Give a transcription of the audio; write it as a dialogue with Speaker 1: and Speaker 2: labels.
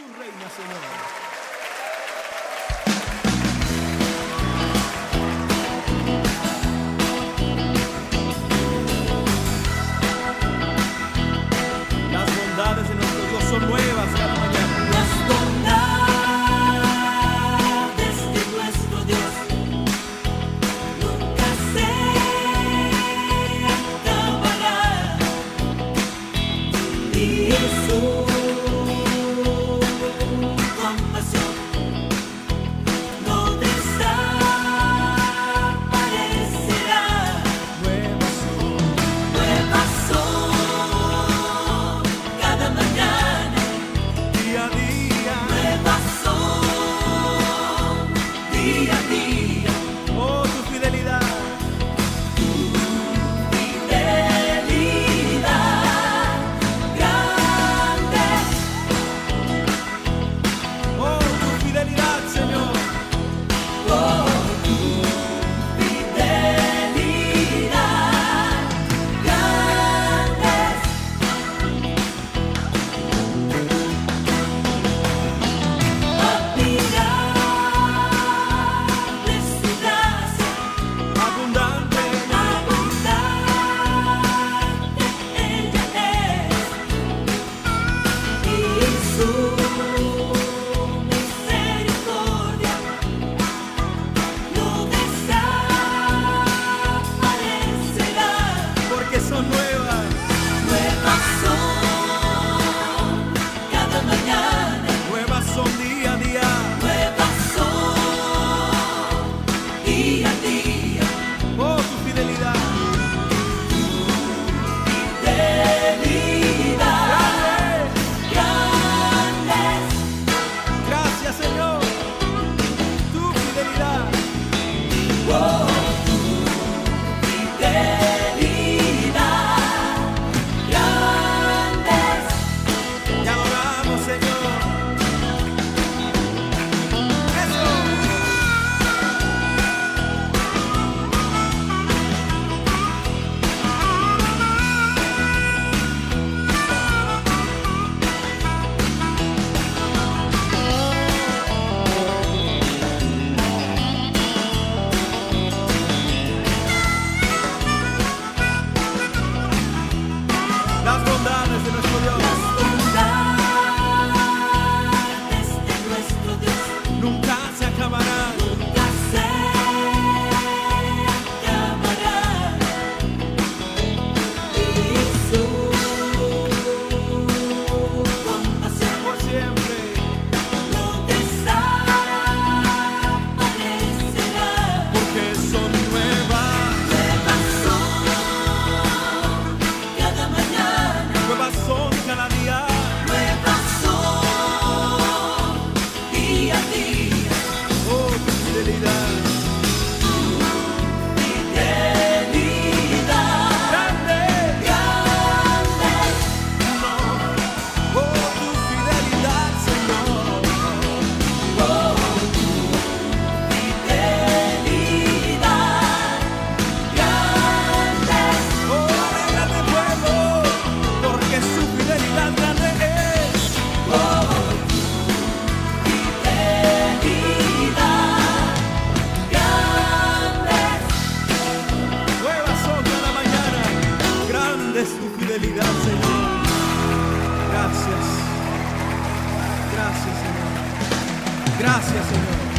Speaker 1: Tú reinas, Señor. Gracias. Señor.